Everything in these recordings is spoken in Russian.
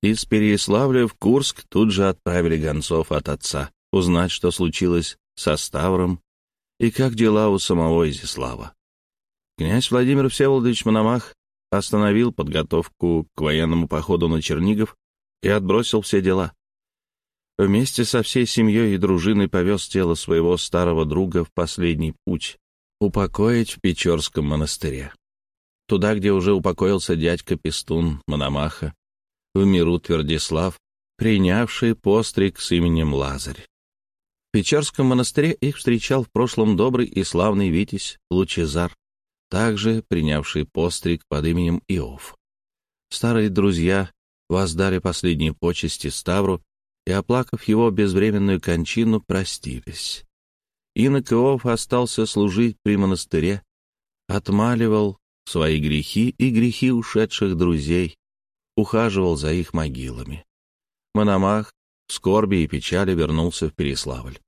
Из Переяславля в Курск тут же отправили гонцов от отца узнать, что случилось со Ставром и как дела у самого Изяслава. Князь Владимир Всеволодович Мономах остановил подготовку к военному походу на Чернигов и отбросил все дела. Вместе со всей семьей и дружиной повез тело своего старого друга в последний путь, упокоить в Печорском монастыре. Туда, где уже упокоился дядька Пестун Мономаха, в миру Твердислав, принявший постриг с именем Лазарь. В Печерском монастыре их встречал в прошлом добрый и славный Витязь Лучезар, также принявший постриг под именем Иов. Старые друзья воздали последние почести Ставру и, оплакав его безвременную кончину, простились. Инок Иов остался служить при монастыре, отмаливал свои грехи и грехи ушедших друзей, ухаживал за их могилами. Мономах в скорби и печали вернулся в Переславль.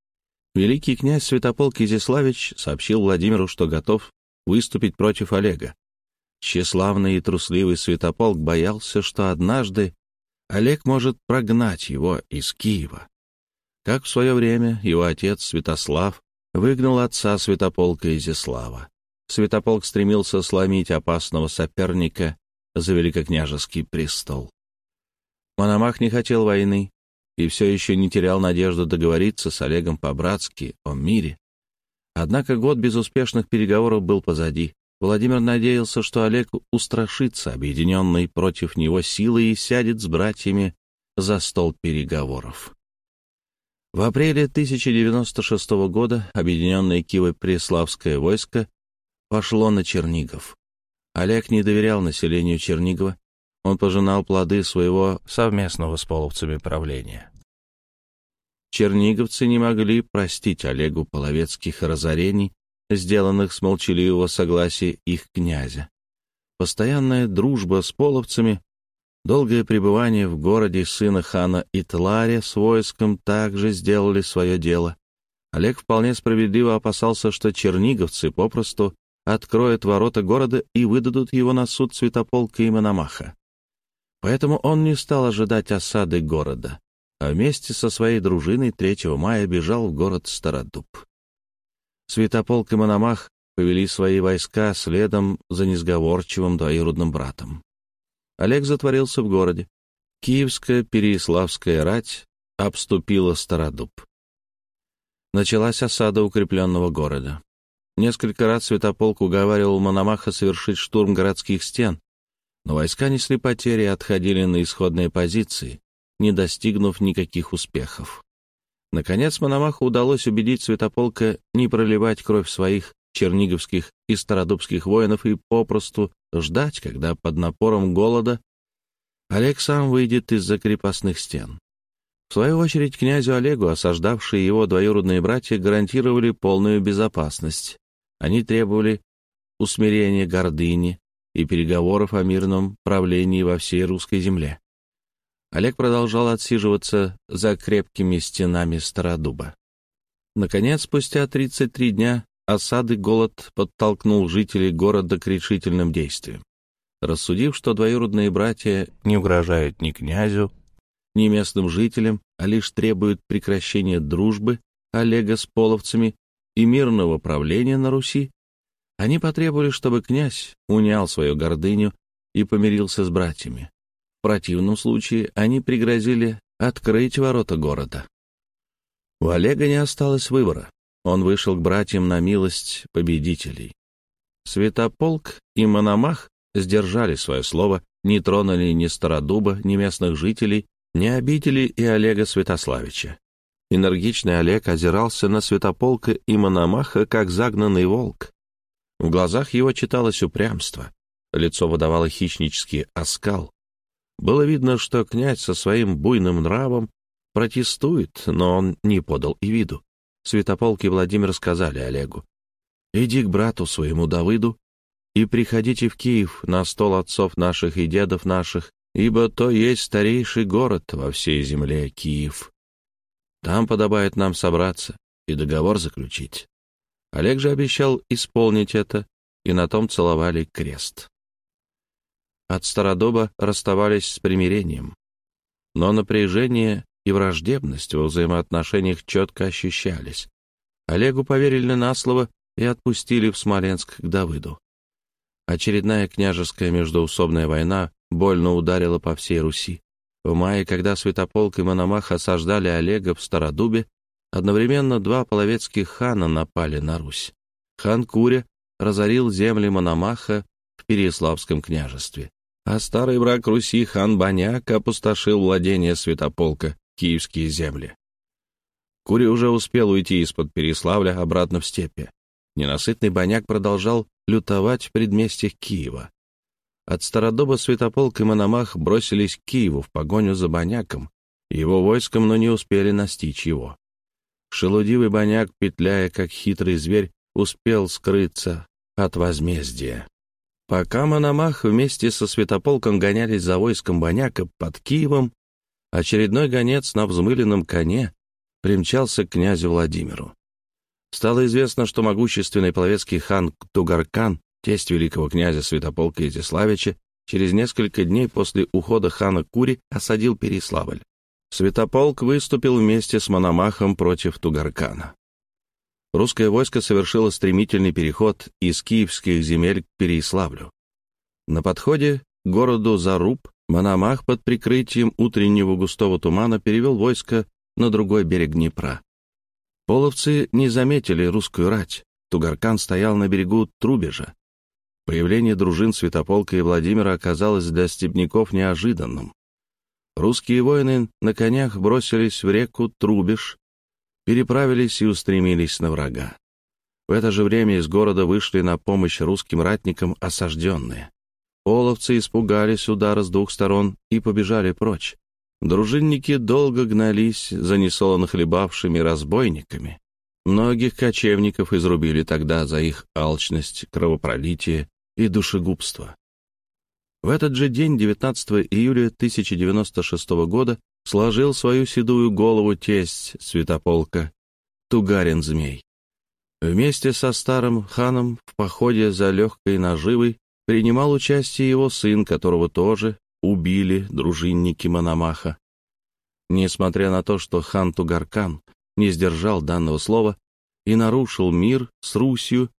Великий князь Святополк Изяславич сообщил Владимиру, что готов выступить против Олега. Тщеславный и трусливый Святополк боялся, что однажды Олег может прогнать его из Киева. Как в свое время его отец Святослав выгнал отца Святополка Изяслава. Святополк стремился сломить опасного соперника за великокняжеский престол. Мономах не хотел войны и все еще не терял надежду договориться с Олегом по-братски о мире. Однако год безуспешных переговоров был позади. Владимир надеялся, что Олег устрашится объединенной против него силой и сядет с братьями за стол переговоров. В апреле 1096 года объединенное Киево-Преславское войско пошло на Чернигов. Олег не доверял населению Чернигова, он пожинал плоды своего совместного с половцами правления. Черниговцы не могли простить Олегу половецких разорений, сделанных с молчаливого согласия их князя. Постоянная дружба с половцами, долгое пребывание в городе сына хана Итларе с войском также сделали свое дело. Олег вполне справедливо опасался, что черниговцы попросту откроют ворота города и выдадут его на суд Святополка и Мономаха. Поэтому он не стал ожидать осады города, а вместе со своей дружиной 3 мая бежал в город Стародуб. Святополк и Мономах повели свои войска следом за несговорчивым двоюродным братом. Олег затворился в городе. Киевская Переяславская рать обступила Стародуб. Началась осада укрепленного города. Несколько раз Святополк уговаривал Мономаха совершить штурм городских стен, но войска несли потери и отходили на исходные позиции, не достигнув никаких успехов. Наконец Мономаху удалось убедить Святополка не проливать кровь своих черниговских и стародубских воинов и попросту ждать, когда под напором голода Олег сам выйдет из-за крепостных стен. В свою очередь князю Олегу, осаждавшие его двоюродные братья, гарантировали полную безопасность. Они требовали усмирения гордыни, и переговоров о мирном правлении во всей русской земле. Олег продолжал отсиживаться за крепкими стенами Стародуба. Наконец, спустя 33 дня осады голод подтолкнул жителей города к решительным действиям. Рассудив, что двоюродные братья не угрожают ни князю, ни местным жителям, а лишь требуют прекращения дружбы Олега с половцами и мирного правления на Руси, они потребовали, чтобы князь унял свою гордыню и помирился с братьями. В противном случае они пригрозили открыть ворота города. У Олега не осталось выбора. Он вышел к братьям на милость победителей. Святополк и Мономах сдержали свое слово, не тронули ни Стародуба, ни местных жителей, не обидели и Олега Святославича. Энергичный Олег озирался на Святополка и Мономаха, как загнанный волк. В глазах его читалось упрямство, лицо выдавало хищнический оскал. Было видно, что князь со своим буйным нравом протестует, но он не подал и виду. Святополк и Владимир сказали Олегу, «Иди к брату своему Давыду и приходите в Киев на стол отцов наших и дедов наших, ибо то есть старейший город во всей земле Киев. Там подобает нам собраться и договор заключить. Олег же обещал исполнить это, и на том целовали крест. От Стародоба расставались с примирением. но напряжение и враждебность во взаимоотношениях четко ощущались. Олегу поверили на слово и отпустили в Смоленск к Давыду. Очередная княжеская междоусобная война больно ударила по всей Руси. В мае, когда Святополк и Мономах осаждали Олега в Стародубе, одновременно два половецких хана напали на Русь. Хан Куря разорил земли Мономаха в Переяславском княжестве, а старый враг Руси хан Баняк опустошил владение Святополка, киевские земли. Куря уже успел уйти из-под Переславля обратно в степи. Ненасытный Баняк продолжал лютовать в предместьях Киева. От Стародоба Святополк и Мономах бросились к Киеву в погоню за Баняком, его войском, но не успели настичь его. Шелудивый Баняк, петляя как хитрый зверь, успел скрыться от возмездия. Пока Мономах вместе со Святополком гонялись за войском Баняка под Киевом, очередной гонец на взмыленном коне примчался к князю Владимиру. Стало известно, что могущественный половецкий хан Тугаркан, тесть великого князя Святополка Изяславича, через несколько дней после ухода хана Кури осадил Переславль. Святополк выступил вместе с Мономахом против Тугаркана. Русское войско совершило стремительный переход из киевских земель к Переславлю. На подходе к городу Заруб Мономах под прикрытием утреннего густого тумана перевел войско на другой берег Днепра. Половцы не заметили русскую рать. Тугаркан стоял на берегу Трубежа. Появление дружин Святополка и Владимира оказалось для степняков неожиданным. Русские воины на конях бросились в реку Трубеж, переправились и устремились на врага. В это же время из города вышли на помощь русским ратникам осажденные. Половцы испугались удара с двух сторон и побежали прочь. Дружинники долго гнались за несолоно хлебавшими разбойниками. Многих кочевников изрубили тогда за их алчность, кровопролитие и душегубство. В этот же день, 19 июля 1096 года, сложил свою седую голову тесть святополка Тугарин-змей. Вместе со старым ханом в походе за легкой наживой принимал участие его сын, которого тоже убили дружинники Мономаха. Несмотря на то, что хан Тугаркан не сдержал данного слова и нарушил мир с Русью,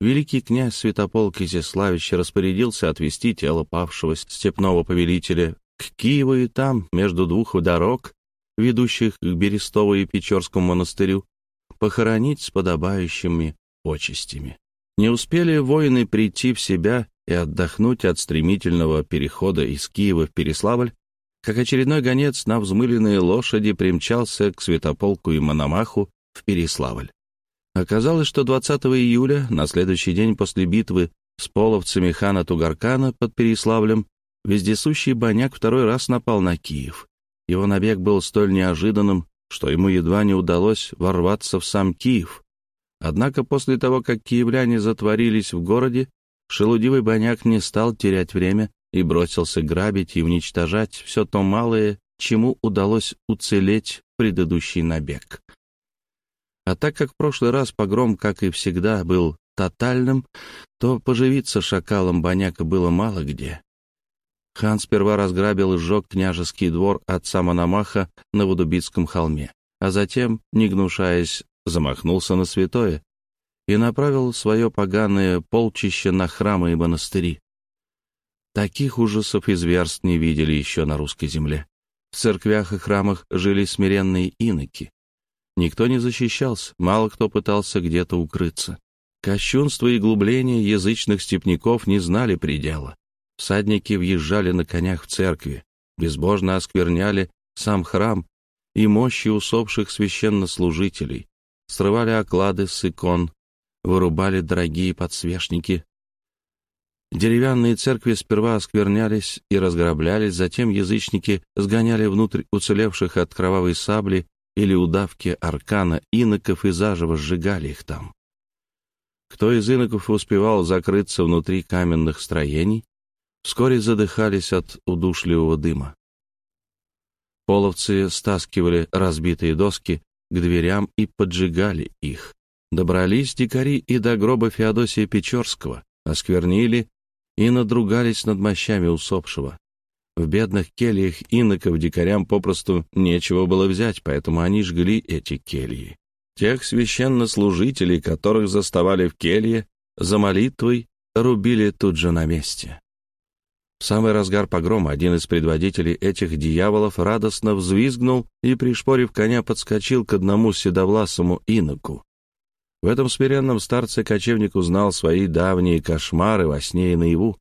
великий князь Святополк Изяславич распорядился отвести тело павшего степного повелителя к Киеву и там, между двух дорог, ведущих к Берестову и Печорскому монастырю, похоронить с подобающими почестями. Не успели воины прийти в себя и отдохнуть от стремительного перехода из Киева в Переславль, как очередной гонец на взмыленные лошади примчался к Святополку и Мономаху в Переславль. Оказалось, что 20 июля, на следующий день после битвы с половцами хана Тугаркана под Переславлем, вездесущий Баняк второй раз напал на Киев. Его набег был столь неожиданным, что ему едва не удалось ворваться в сам Киев. Однако после того, как киевляне затворились в городе, шелудивый Баняк не стал терять время и бросился грабить и уничтожать все то малое, чему удалось уцелеть предыдущий набег. А так как в прошлый раз погром, как и всегда, был тотальным, то поживиться шакалом Баняка было мало где. Хан сперва разграбил и сжег княжеский двор отца Мономаха на Водубицком холме, а затем, не гнушаясь, замахнулся на святое и направил свое поганое полчище на храмы и монастыри. Таких ужасов и зверств не видели еще на русской земле. В церквях и храмах жили смиренные иноки, Никто не защищался, мало кто пытался где-то укрыться. Кощунство и глубление язычных степняков не знали предела. Всадники въезжали на конях в церкви, безбожно оскверняли сам храм и мощи усопших священнослужителей, срывали оклады с икон, вырубали дорогие подсвечники. Деревянные церкви сперва осквернялись и разграблялись, затем язычники сгоняли внутрь уцелевших от кровавой сабли или удавки аркана иноков и заживо сжигали их там. Кто из иноков успевал закрыться внутри каменных строений, вскоре задыхались от удушливого дыма. Половцы стаскивали разбитые доски к дверям и поджигали их. Добрались дикари и до гроба Феодосия Печорского, осквернили и надругались над мощами усопшего. В бедных кельях иноков дикарям попросту нечего было взять, поэтому они жгли эти кельи. Тех священнослужителей, которых заставали в келье, за молитвой рубили тут же на месте. В самый разгар погрома один из предводителей этих дьяволов радостно взвизгнул и, пришпорив коня, подскочил к одному седовласому иноку. В этом смиренном старце кочевник узнал свои давние кошмары во сне и наяву.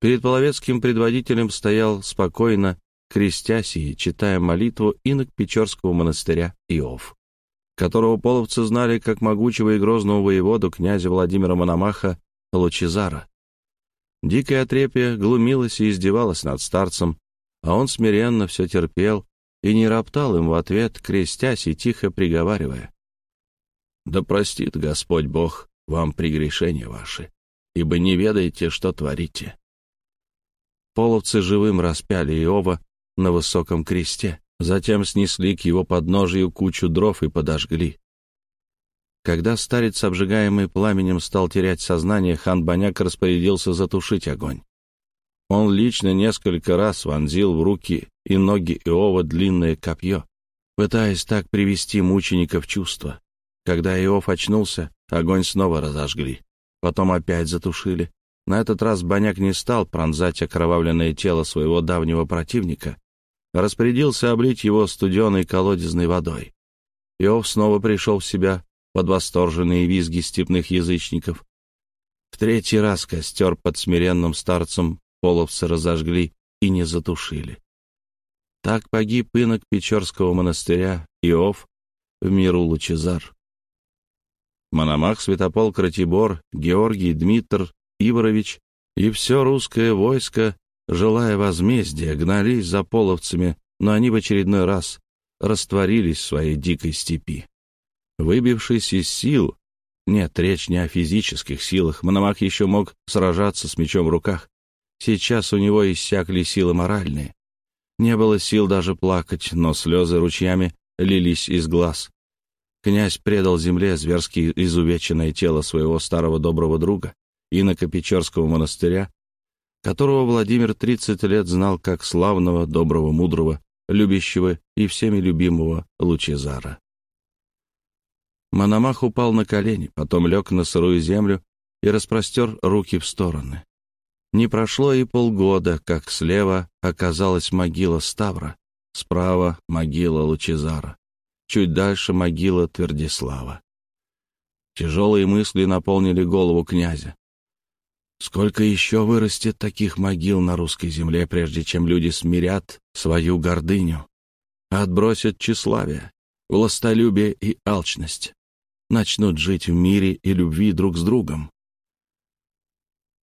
Перед половецким предводителем стоял спокойно, крестясь и читая молитву инок Печорского монастыря Иов, которого половцы знали как могучего и грозного воеводу князя Владимира Мономаха Лучезара. Дикое отрепье глумилось и издевалось над старцем, а он смиренно все терпел и не роптал им в ответ, крестясь и тихо приговаривая. «Да простит Господь Бог вам прегрешения ваши, ибо не ведаете, что творите». Половцы живым распяли Иова на высоком кресте, затем снесли к его подножию кучу дров и подожгли. Когда старец, обжигаемый пламенем, стал терять сознание, хан Баняк распорядился затушить огонь. Он лично несколько раз вонзил в руки и ноги Иова длинное копье, пытаясь так привести мученика в чувство. Когда Иов очнулся, огонь снова разожгли. Потом опять затушили. На этот раз Баняк не стал пронзать окровавленное тело своего давнего противника, распорядился облить его студеной колодезной водой. Иов снова пришел в себя, под восторженные визги степных язычников. В третий раз костер под смиренным старцем половцы разожгли и не затушили. Так погиб инок Печорского монастыря Иов в миру Лучезар. Мономах, Святополк, Ратибор, Георгий, Дмитр, Иварович и все русское войско, желая возмездия, гнались за половцами, но они в очередной раз растворились в своей дикой степи. Выбившись из сил, нет, речь не о физических силах, Мономах еще мог сражаться с мечом в руках. Сейчас у него иссякли силы моральные. Не было сил даже плакать, но слезы ручьями лились из глаз. Князь предал земле зверски изувеченное тело своего старого доброго друга, инока Печорского монастыря, которого Владимир 30 лет знал как славного, доброго, мудрого, любящего и всеми любимого Лучезара. Мономах упал на колени, потом лег на сырую землю и распростер руки в стороны. Не прошло и полгода, как слева оказалась могила Ставра, справа — могила Лучезара, чуть дальше — могила Твердислава. Тяжелые мысли наполнили голову князя. Сколько еще вырастет таких могил на русской земле, прежде чем люди смирят свою гордыню, отбросят тщеславие, властолюбие и алчность? начнут жить в мире и любви друг с другом.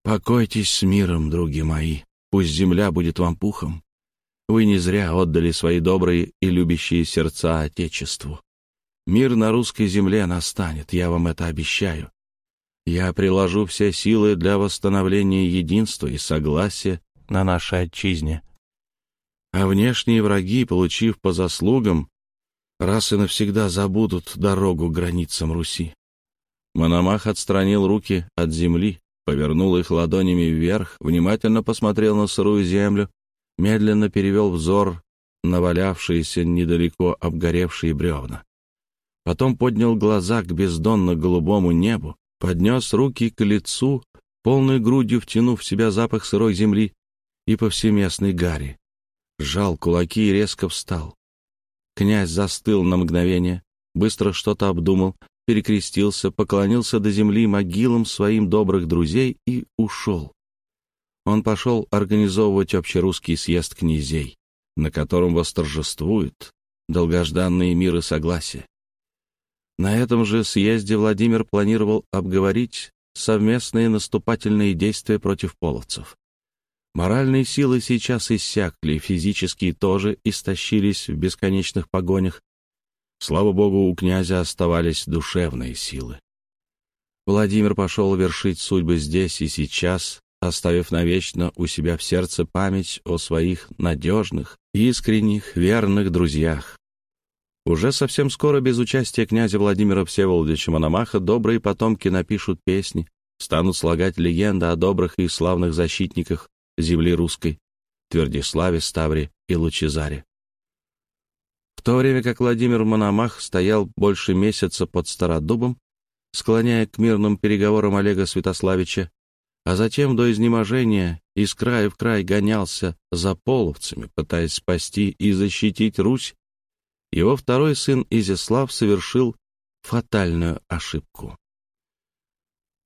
Покойтесь с миром, други мои, пусть земля будет вам пухом. Вы не зря отдали свои добрые и любящие сердца Отечеству. Мир на русской земле настанет, я вам это обещаю. Я приложу все силы для восстановления единства и согласия на нашей отчизне. А внешние враги, получив по заслугам, раз и навсегда забудут дорогу границам Руси. Мономах отстранил руки от земли, повернул их ладонями вверх, внимательно посмотрел на сырую землю, медленно перевел взор на валявшиеся недалеко обгоревшие бревна. Потом поднял глаза к бездонно-голубому небу, поднес руки к лицу, полной грудью втянув в себя запах сырой земли и повсеместной гари. Сжал кулаки и резко встал. Князь застыл на мгновение, быстро что-то обдумал, перекрестился, поклонился до земли могилам своим добрых друзей и ушел. Он пошел организовывать общерусский съезд князей, на котором восторжествует долгожданные мир и согласие. На этом же съезде Владимир планировал обговорить совместные наступательные действия против половцев. Моральные силы сейчас иссякли, физические тоже истощились в бесконечных погонях. Слава богу, у князя оставались душевные силы. Владимир пошел вершить судьбы здесь и сейчас, оставив навечно у себя в сердце память о своих надежных, искренних, верных друзьях. Уже совсем скоро без участия князя Владимира Всеволодовича Мономаха добрые потомки напишут песни, станут слагать легенды о добрых и славных защитниках земли русской, Твердиславе, Ставре и Лучезаре. В то время как Владимир Мономах стоял больше месяца под Стародубом, склоняя к мирным переговорам Олега Святославича, а затем до изнеможения из края в край гонялся за половцами, пытаясь спасти и защитить Русь, его второй сын Изяслав совершил фатальную ошибку.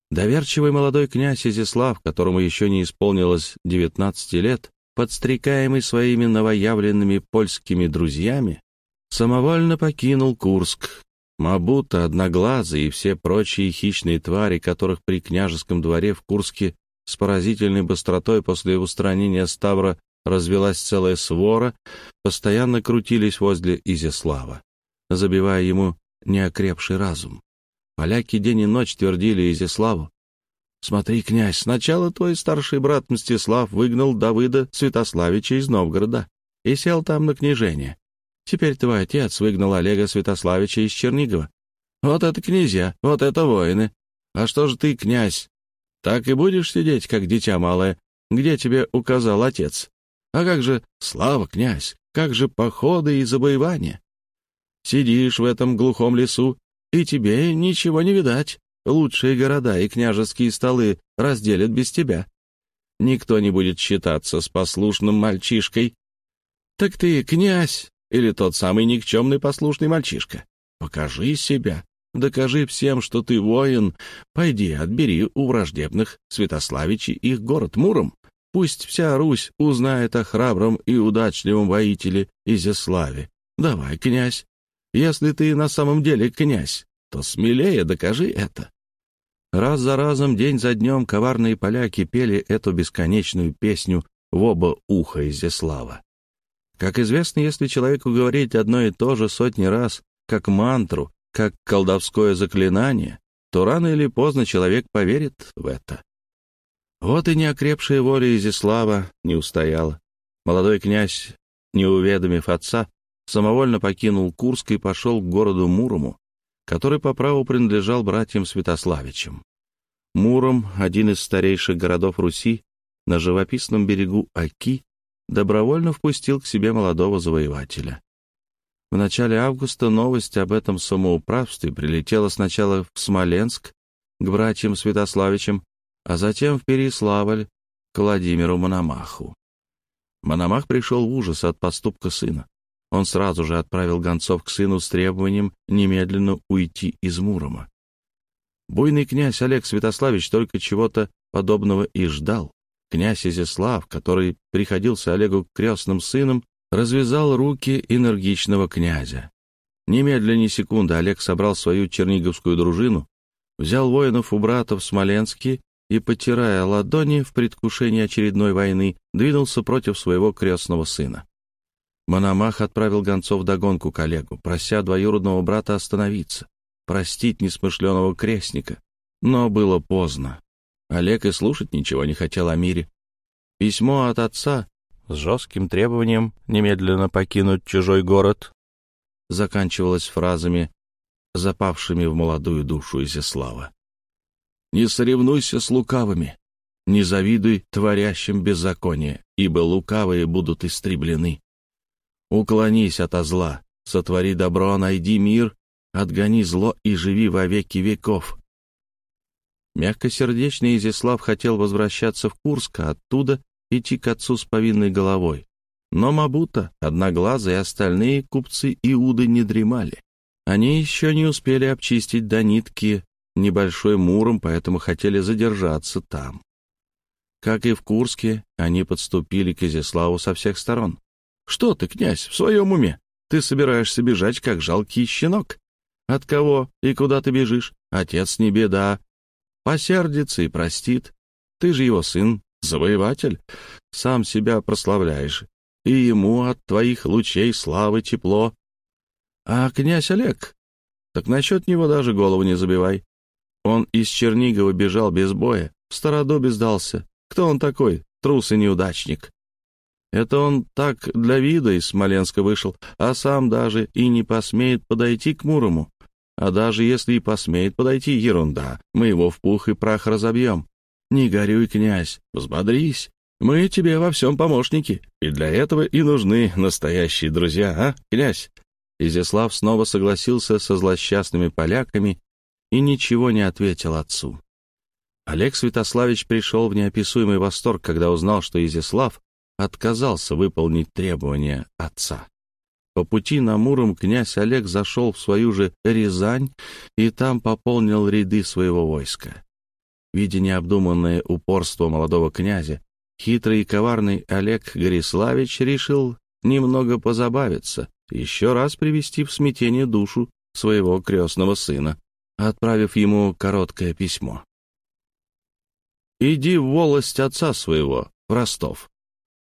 Доверчивый молодой князь Изяслав, которому еще не исполнилось 19 лет, подстрекаемый своими новоявленными польскими друзьями, самовольно покинул Курск. Мабута, Одноглазый и все прочие хищные твари, которых при княжеском дворе в Курске с поразительной быстротой после устранения Ставра развелась целая свора, постоянно крутились возле Изяслава, забивая ему неокрепший разум. Поляки день и ночь твердили Изяславу. «Смотри, князь, сначала твой старший брат Мстислав выгнал Давыда Святославича из Новгорода и сел там на княжение. Теперь твой отец выгнал Олега Святославича из Чернигова. Вот это князья, вот это воины. А что же ты, князь? Так и будешь сидеть, как дитя малое, где тебе указал отец? А как же слава, князь? Как же походы и завоевания? Сидишь в этом глухом лесу, и тебе ничего не видать. Лучшие города и княжеские столы разделят без тебя. Никто не будет считаться с послушным мальчишкой. Так ты князь, или тот самый никчемный послушный мальчишка. Покажи себя, докажи всем, что ты воин. Пойди, отбери у враждебных Святославичей их город Муром. Пусть вся Русь узнает о храбром и удачливом воителе Изяславе. Давай, князь, если ты на самом деле князь, то смелее докажи это. Раз за разом, день за днем коварные поляки пели эту бесконечную песню в оба уха Изяслава. Как известно, если человеку говорить одно и то же сотни раз, как мантру, как колдовское заклинание, то рано или поздно человек поверит в это. Вот и неокрепшая воля Изяслава не устояла. Молодой князь, не уведомив отца, самовольно покинул Курск и пошел к городу Мурому, который по праву принадлежал братьям Святославичам. Муром, один из старейших городов Руси, на живописном берегу Аки, добровольно впустил к себе молодого завоевателя. В начале августа новость об этом самоуправстве прилетела сначала в Смоленск к братьям Святославичам, а затем в Переславль к Владимиру Мономаху. Мономах пришел в ужас от поступка сына. Он сразу же отправил гонцов к сыну с требованием немедленно уйти из Мурома. Буйный князь Олег Святославич только чего-то подобного и ждал. Князь Изяслав, который приходился Олегу крестным сыном, развязал руки энергичного князя. Немедленно ни секунды Олег собрал свою черниговскую дружину, взял воинов у брата в Смоленске и, потирая ладони в предвкушении очередной войны, двинулся против своего крестного сына. Мономах отправил гонцов догонку к Олегу, прося двоюродного брата остановиться, простить несмышленого крестника. Но было поздно. Олег и слушать ничего не хотел о мире. Письмо от отца с жестким требованием немедленно покинуть чужой город заканчивалось фразами, запавшими в молодую душу Изяслава. «Не соревнуйся с лукавыми, не завидуй творящим беззаконие, ибо лукавые будут истреблены. Уклонись от зла, сотвори добро, найди мир, отгони зло и живи во веки веков. Мягкосердечный Изяслав хотел возвращаться в Курск, а оттуда идти к отцу с повинной головой. Но Мабута, Одноглазый и остальные купцы Иуды не дремали. Они еще не успели обчистить до нитки небольшой муром, поэтому хотели задержаться там. Как и в Курске, они подступили к Изяславу со всех сторон. «Что ты, князь, в своем уме? Ты собираешься бежать, как жалкий щенок? От кого и куда ты бежишь? Отец не беда, посердится и простит. Ты же его сын, завоеватель, сам себя прославляешь, и ему от твоих лучей славы тепло. А князь Олег? Так насчет него даже голову не забивай. Он из Чернигова бежал без боя, в Стародубе сдался. Кто он такой? Трус и неудачник. Это он так для вида из Смоленска вышел, а сам даже и не посмеет подойти к Мурому. А даже если и посмеет подойти, ерунда. Мы его в пух и прах разобьем. Не горюй, князь, взбодрись. Мы тебе во всем помощники, и для этого и нужны настоящие друзья, а, князь?» Изяслав снова согласился со злосчастными поляками и ничего не ответил отцу. Олег Святославич пришел в неописуемый восторг, когда узнал, что Изяслав отказался выполнить требования отца. По пути на Муром князь Олег зашел в свою же Рязань и там пополнил ряды своего войска. Видя необдуманное упорство молодого князя, хитрый и коварный Олег Гориславич решил немного позабавиться, еще раз привести в смятение душу своего крестного сына, отправив ему короткое письмо. «Иди в волость отца своего, в Ростов,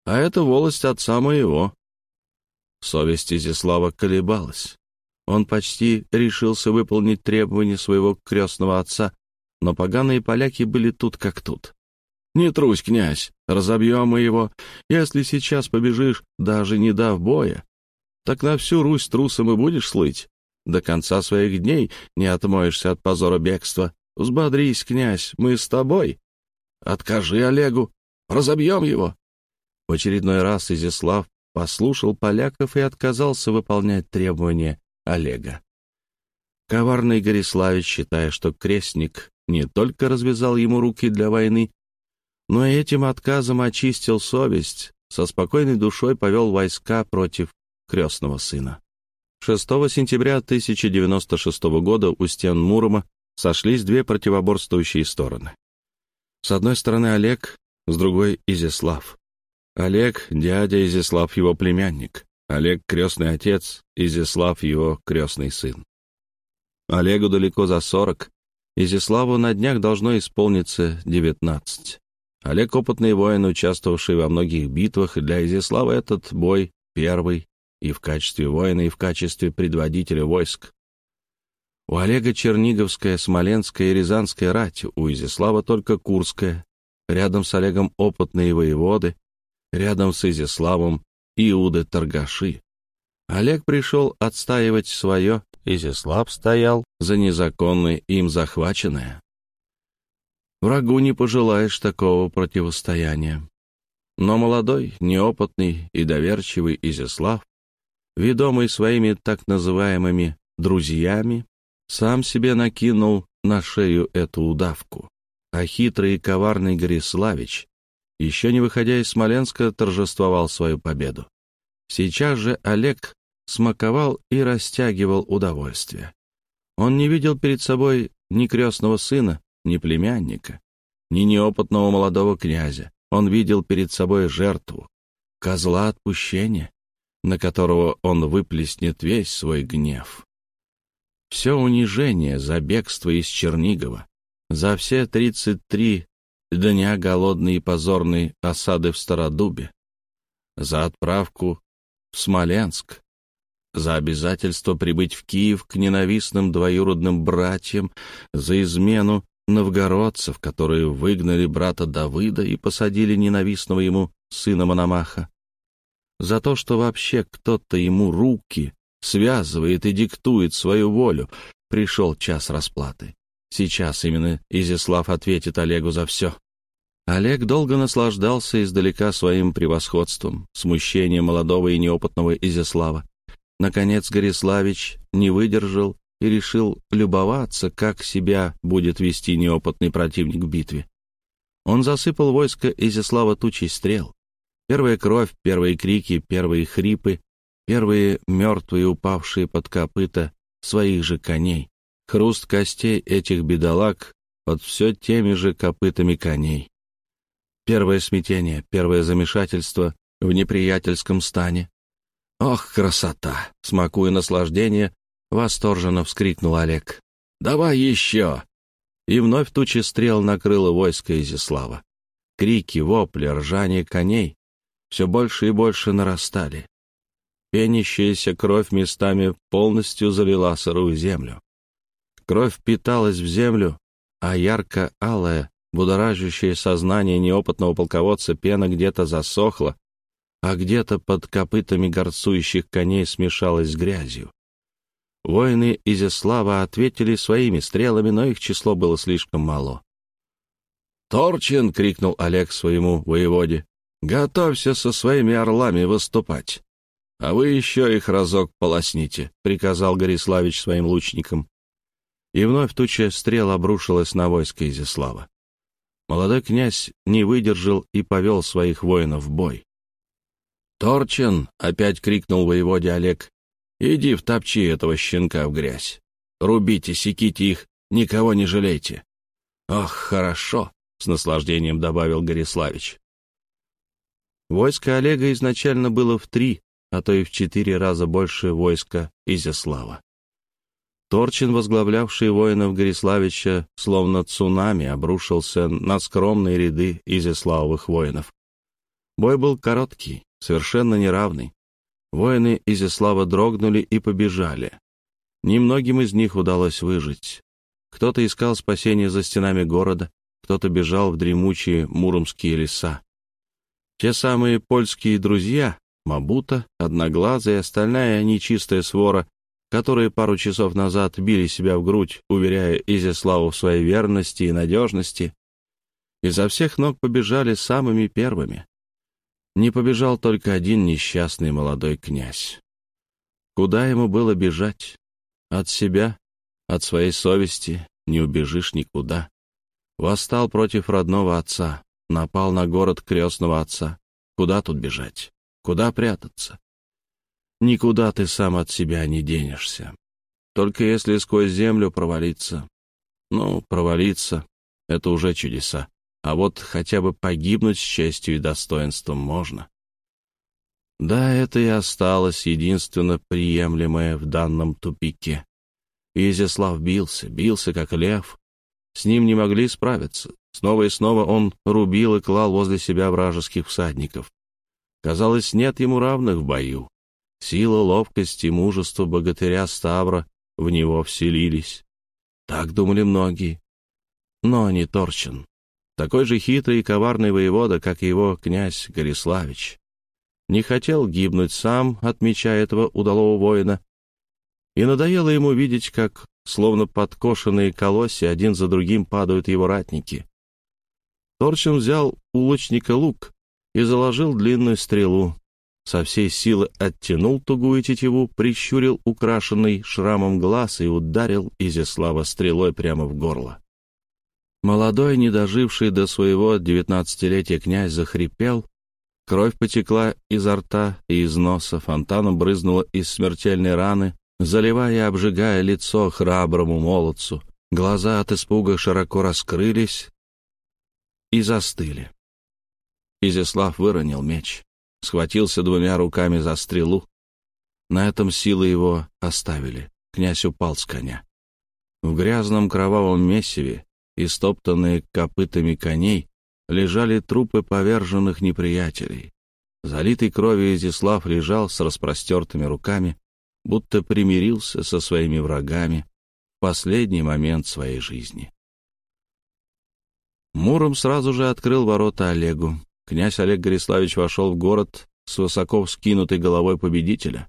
а это волость отца моего». Совесть Изяслава колебалась. Он почти решился выполнить требования своего крестного отца, но поганые поляки были тут как тут. «Не трусь, князь, разобьем мы его. Если сейчас побежишь, даже не дав боя, так на всю Русь трусом и будешь слыть. До конца своих дней не отмоешься от позора бегства. Взбодрись, князь, мы с тобой. Откажи Олегу, разобьем его. В очередной раз Изяслав послушал поляков и отказался выполнять требования Олега. Коварный Гориславич, считая, что крестник не только развязал ему руки для войны, но и этим отказом очистил совесть, со спокойной душой повел войска против крестного сына. 6 сентября 1096 года у стен Мурома сошлись две противоборствующие стороны. С одной стороны Олег, с другой — Изяслав. Олег — дядя, Изяслав — его племянник. Олег — крестный отец, Изяслав — его крестный сын. Олегу далеко за сорок, Изяславу на днях должно исполниться девятнадцать. Олег — опытный воин, участвовавший во многих битвах, и для Изяслава этот бой — первый и в качестве воина, и в качестве предводителя войск. У Олега Черниговская, Смоленская и Рязанская рать, у Изяслава только Курская, рядом с Олегом опытные воеводы, рядом с Изяславом Иуды Торгаши. Олег пришел отстаивать свое, Изяслав стоял за незаконное им захваченное. Врагу не пожелаешь такого противостояния. Но молодой, неопытный и доверчивый Изяслав ведомый своими так называемыми «друзьями», сам себе накинул на шею эту удавку. А хитрый и коварный Гориславич, еще не выходя из Смоленска, торжествовал свою победу. Сейчас же Олег смаковал и растягивал удовольствие. Он не видел перед собой ни крестного сына, ни племянника, ни неопытного молодого князя. Он видел перед собой жертву, козла отпущения, на которого он выплеснет весь свой гнев. Все унижение за бегство из Чернигова, за все тридцать три дня голодной и позорной осады в Стародубе, за отправку в Смоленск, за обязательство прибыть в Киев к ненавистным двоюродным братьям, за измену новгородцев, которые выгнали брата Давыда и посадили ненавистного ему сына Мономаха, за то, что вообще кто-то ему руки связывает и диктует свою волю, пришел час расплаты. Сейчас именно Изяслав ответит Олегу за все. Олег долго наслаждался издалека своим превосходством, смущением молодого и неопытного Изяслава. Наконец Гориславич не выдержал и решил любоваться, как себя будет вести неопытный противник в битве. Он засыпал войско Изяслава тучей стрел, Первая кровь, первые крики, первые хрипы, первые мертвые, упавшие под копыта своих же коней. Хруст костей этих бедолаг под все теми же копытами коней. Первое смятение, первое замешательство в неприятельском стане. «Ох, красота!» — смакуя наслаждение, восторженно вскрикнул Олег. «Давай еще!» И вновь тучи стрел накрыло войско Изяслава. Крики, вопли, ржание коней все больше и больше нарастали. Пенящаяся кровь местами полностью залила сырую землю. Кровь питалась в землю, а ярко-алая, будоражащее сознание неопытного полководца пена где-то засохла, а где-то под копытами горцующих коней смешалась с грязью. Воины Изяслава ответили своими стрелами, но их число было слишком мало. «Торчин!» — крикнул Олег своему воеводе. Готовься со своими орлами выступать. А вы еще их разок полосните», — приказал Гориславич своим лучникам. И вновь туча стрел обрушилась на войско Изяслава. Молодой князь не выдержал и повел своих воинов в бой. «Торчен!» — опять крикнул воеводе Олег. «Иди втопчи этого щенка в грязь. Рубите, секите их, никого не жалейте». «Ох, хорошо!» — с наслаждением добавил Гориславич. Войско Олега изначально было в три, а то и в четыре раза больше войска Изяслава. Торчин, возглавлявший воинов Гориславича, словно цунами обрушился на скромные ряды Изяславовых воинов. Бой был короткий, совершенно неравный. Воины Изяслава дрогнули и побежали. Немногим из них удалось выжить. Кто-то искал спасения за стенами города, кто-то бежал в дремучие муромские леса. Те самые польские друзья, Мабута, Одноглазый и остальная нечистая свора, которые пару часов назад били себя в грудь, уверяя Изяславу в своей верности и надежности, изо всех ног побежали самыми первыми. Не побежал только один несчастный молодой князь. Куда ему было бежать? От себя, от своей совести не убежишь никуда. Восстал против родного отца, напал на город крестного отца. Куда тут бежать? Куда прятаться? Никуда ты сам от себя не денешься. Только если сквозь землю провалиться. Ну, провалиться — это уже чудеса. А вот хотя бы погибнуть с честью и достоинством можно. Да, это и осталось единственно приемлемое в данном тупике. Изяслав бился, бился, как лев. С ним не могли справиться. Снова и снова он рубил и клал возле себя вражеских всадников. Казалось, нет ему равных в бою. Сила, ловкость и мужество богатыря Ставра в него вселились. Так думали многие. Но не Торчин. Такой же хитрый и коварный воевода, как его князь Гориславич. Не хотел гибнуть сам от меча этого удалого воина. И надоело ему видеть, как, словно подкошенные колосья, один за другим падают его ратники. Торчин взял у лучника лук и заложил длинную стрелу. Со всей силы оттянул тугую тетиву, прищурил украшенный шрамом глаз и ударил Изяслава стрелой прямо в горло. Молодой, не доживший до своего девятнадцатилетия князь захрипел, кровь потекла изо рта и из носа, фонтаном брызнула из смертельной раны, заливая и обжигая лицо храброму молодцу. Глаза от испуга широко раскрылись и застыли. Изяслав выронил меч, схватился двумя руками за стрелу. На этом силы его оставили. Князь упал с коня. В грязном кровавом месиве, истоптанные копытами коней, лежали трупы поверженных неприятелей. Залитый кровью Изяслав лежал с распростертыми руками, будто примирился со своими врагами в последний момент своей жизни. Муром сразу же открыл ворота Олегу. Князь Олег Гориславич вошел в город с высоко вскинутой головой победителя.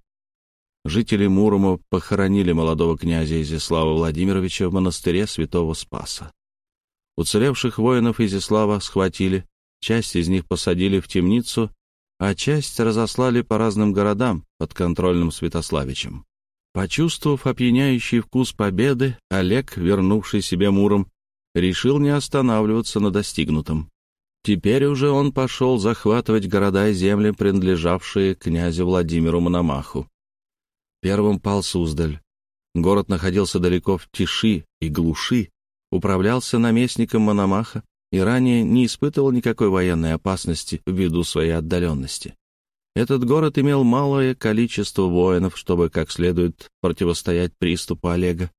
Жители Мурома похоронили молодого князя Изяслава Владимировича в монастыре святого Спаса. Уцелевших воинов Изяслава схватили, часть из них посадили в темницу, а часть разослали по разным городам под контрольным Святославичем. Почувствовав опьяняющий вкус победы, Олег, вернувший себе Муром, решил не останавливаться на достигнутом. Теперь уже он пошел захватывать города и земли, принадлежавшие князю Владимиру Мономаху. Первым пал Суздаль. Город находился далеко в тиши и глуши, управлялся наместником Мономаха и ранее не испытывал никакой военной опасности ввиду своей отдаленности. Этот город имел малое количество воинов, чтобы как следует противостоять приступу Олега.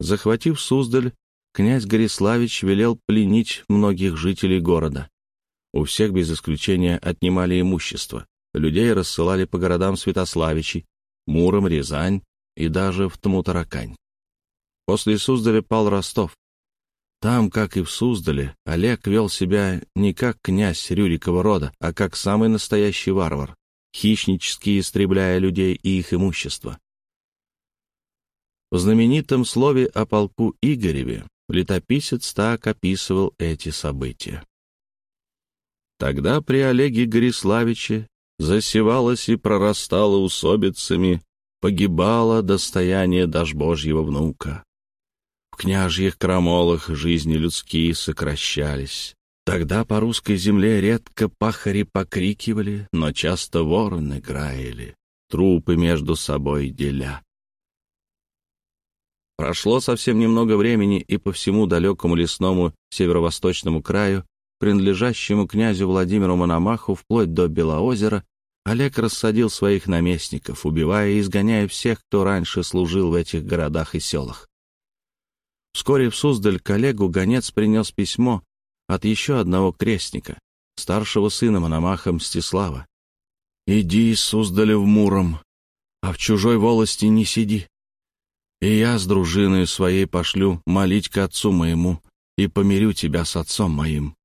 Захватив Суздаль, князь Гориславич велел пленить многих жителей города. У всех без исключения отнимали имущество. Людей рассылали по городам Святославичей, Муром, Рязань и даже в Тмутаракань. После Суздаля пал Ростов. Там, как и в Суздале, Олег вел себя не как князь Рюрикова рода, а как самый настоящий варвар, хищнически истребляя людей и их имущество. В знаменитом слове о полку Игореве Летописец так описывал эти события. Тогда при Олеге Гориславиче засевалось и прорастало усобицами, погибало достояние Дажбожьего внука. В княжьих крамолах жизни людские сокращались. Тогда по русской земле редко пахари покрикивали, но часто вороны граили, трупы между собой деля. Прошло совсем немного времени, и по всему далекому лесному северо-восточному краю, принадлежащему князю Владимиру Мономаху вплоть до Белоозера, Олег рассадил своих наместников, убивая и изгоняя всех, кто раньше служил в этих городах и селах. Вскоре в Суздаль к Олегу гонец принес письмо от еще одного крестника, старшего сына Мономаха Мстислава. «Иди из Суздаля в Муром, а в чужой волости не сиди. И я с дружиной своей пошлю молить к отцу моему и помирю тебя с отцом моим».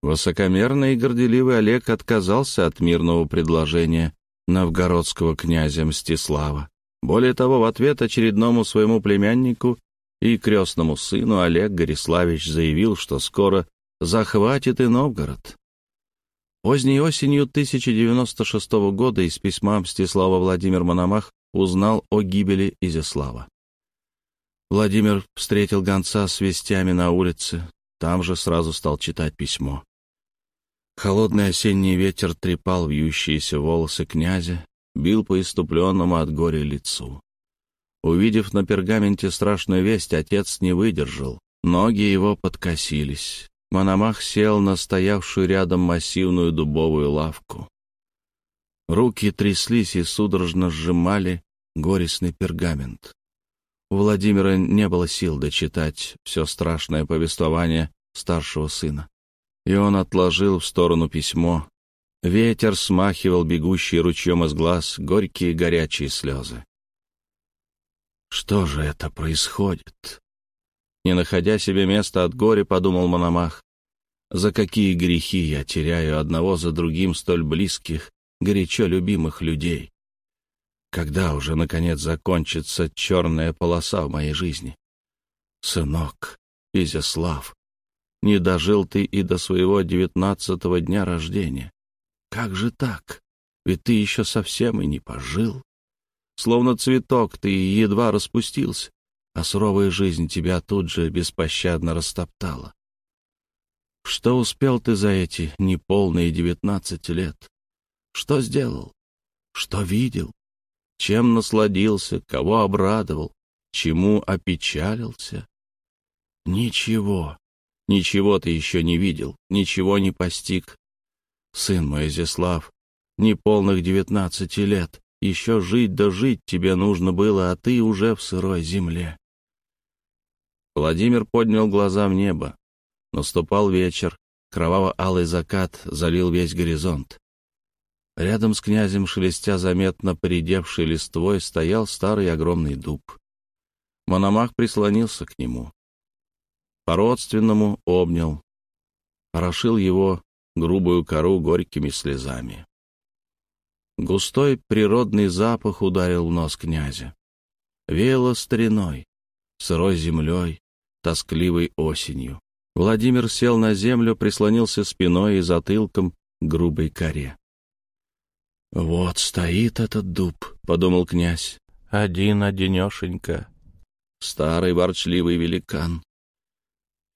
Высокомерный и горделивый Олег отказался от мирного предложения новгородского князя Мстислава. Более того, в ответ очередному своему племяннику и крестному сыну Олег Гориславич заявил, что скоро захватит и Новгород. Поздней осенью 1096 года из письма Мстислава Владимир Мономах узнал о гибели Изяслава. Владимир встретил гонца с вестями на улице, там же сразу стал читать письмо. Холодный осенний ветер трепал вьющиеся волосы князя, бил по иступленному от горя лицу. Увидев на пергаменте страшную весть, отец не выдержал. Ноги его подкосились. Мономах сел на стоявшую рядом массивную дубовую лавку. Руки тряслись и судорожно сжимали горестный пергамент. У Владимира не было сил дочитать все страшное повествование старшего сына. И он отложил в сторону письмо. Ветер смахивал бегущие ручьем из глаз горькие горячие слезы. Что же это происходит? Не находя себе места от горя, подумал Мономах. За какие грехи я теряю одного за другим столь близких, горячо любимых людей? Когда уже, наконец, закончится черная полоса в моей жизни? Сынок, Изяслав, не дожил ты и до своего девятнадцатого дня рождения. Как же так? Ведь ты еще совсем и не пожил. Словно цветок ты едва распустился, а суровая жизнь тебя тут же беспощадно растоптала. Что успел ты за эти неполные девятнадцать лет? Что сделал? Что видел? Чем насладился? Кого обрадовал? Чему опечалился? Ничего. Ничего ты еще не видел, ничего не постиг. Сын мой, Изяслав, неполных девятнадцати лет, еще жить да жить тебе нужно было, а ты уже в сырой земле. Владимир поднял глаза в небо. Наступал вечер, кроваво-алый закат залил весь горизонт. Рядом с князем, шелестя заметно поредевшей листвой, стоял старый огромный дуб. Мономах прислонился к нему. По-родственному обнял, порошил его грубую кору горькими слезами. Густой природный запах ударил в нос князя. Веяло стариной, сырой землей, тоскливой осенью. Владимир сел на землю, прислонился спиной и затылком к грубой коре. «Вот стоит этот дуб», — подумал князь, — «один-одинешенько, старый ворчливый великан.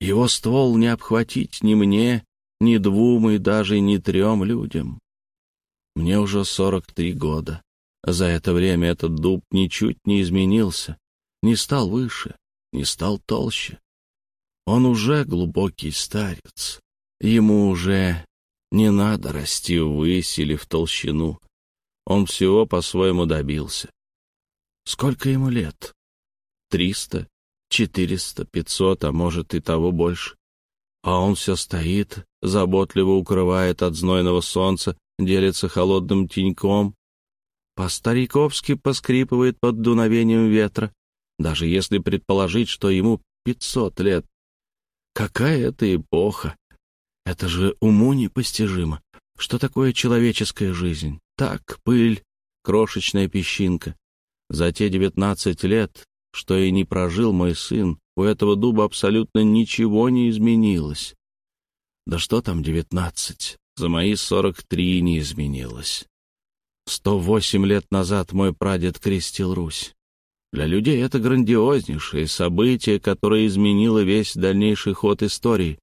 Его ствол не обхватить ни мне, ни двум и даже ни трем людям. Мне уже сорок три года. За это время этот дуб ничуть не изменился, не стал выше, не стал толще. Он уже глубокий старец. Ему уже не надо расти ввысь или в толщину. Он всего по-своему добился. Сколько ему лет? Триста, четыреста, пятьсот, а может и того больше. А он все стоит, заботливо укрывает от знойного солнца делится холодным теньком, по-стариковски поскрипывает под дуновением ветра, даже если предположить, что ему пятьсот лет. Какая это эпоха! Это же уму непостижимо. Что такое человеческая жизнь? Так, пыль, крошечная песчинка. За те девятнадцать лет, что и не прожил мой сын, у этого дуба абсолютно ничего не изменилось. Да что там девятнадцать? За мои сорок три не изменилось. Сто восемь лет назад мой прадед крестил Русь. Для людей это грандиознейшее событие, которое изменило весь дальнейший ход истории.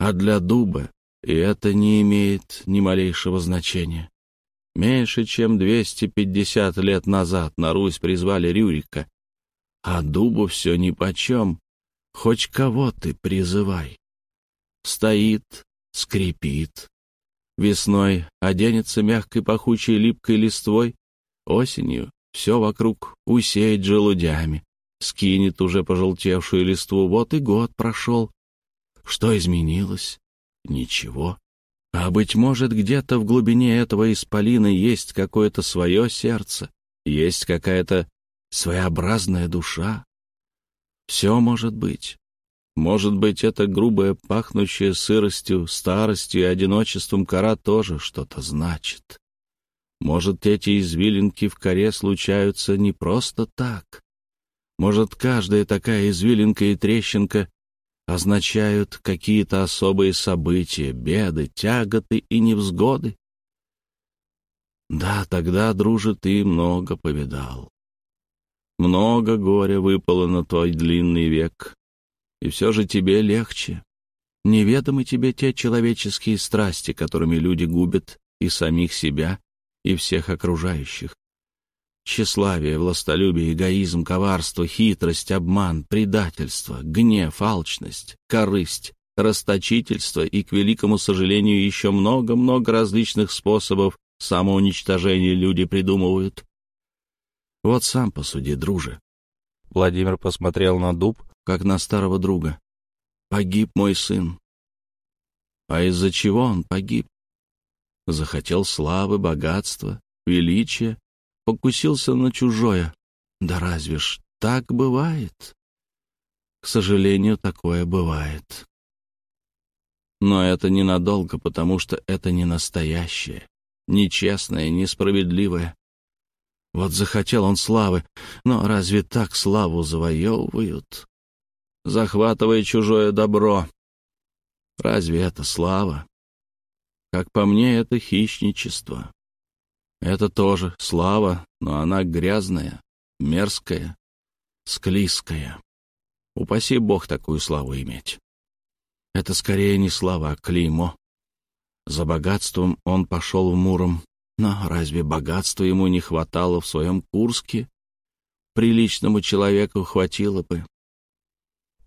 А для дуба и это не имеет ни малейшего значения. Меньше чем 250 лет назад на Русь призвали Рюрика, а дубу все нипочем, хоть кого ты призывай. Стоит, скрипит. Весной оденется мягкой пахучей липкой листвой, осенью все вокруг усеет желудями, скинет уже пожелтевшую листву, вот и год прошел. Что изменилось? Ничего. А, быть может, где-то в глубине этого исполина есть какое-то свое сердце, есть какая-то своеобразная душа. Все может быть. Может быть, эта грубая, пахнущая сыростью, старостью и одиночеством кора тоже что-то значит. Может, эти извилинки в коре случаются не просто так. Может, каждая такая извилинка и трещинка означают какие-то особые события, беды, тяготы и невзгоды. Да, тогда, друже, ты много повидал. Много горя выпало на твой длинный век, и все же тебе легче. Неведомы тебе те человеческие страсти, которыми люди губят и самих себя, и всех окружающих. Тщеславие, властолюбие, эгоизм, коварство, хитрость, обман, предательство, гнев, алчность, корысть, расточительство и, к великому сожалению, еще много-много различных способов самоуничтожения люди придумывают. Вот сам посуди, друже. Владимир посмотрел на дуб, как на старого друга. Погиб мой сын. А из-за чего он погиб? Захотел славы, богатства, величия, покусился на чужое. Да разве ж так бывает? К сожалению, такое бывает. Но это ненадолго, потому что это не настоящее, нечестное, несправедливое. Вот захотел он славы, но разве так славу завоевывают? Захватывая чужое добро. Разве это слава? Как по мне, это хищничество. Это тоже слава, но она грязная, мерзкая, склизкая. Упаси Бог такую славу иметь. Это скорее не слава, а клеймо. За богатством он пошел в Муром, но разве богатства ему не хватало в своем Курске? Приличному человеку хватило бы.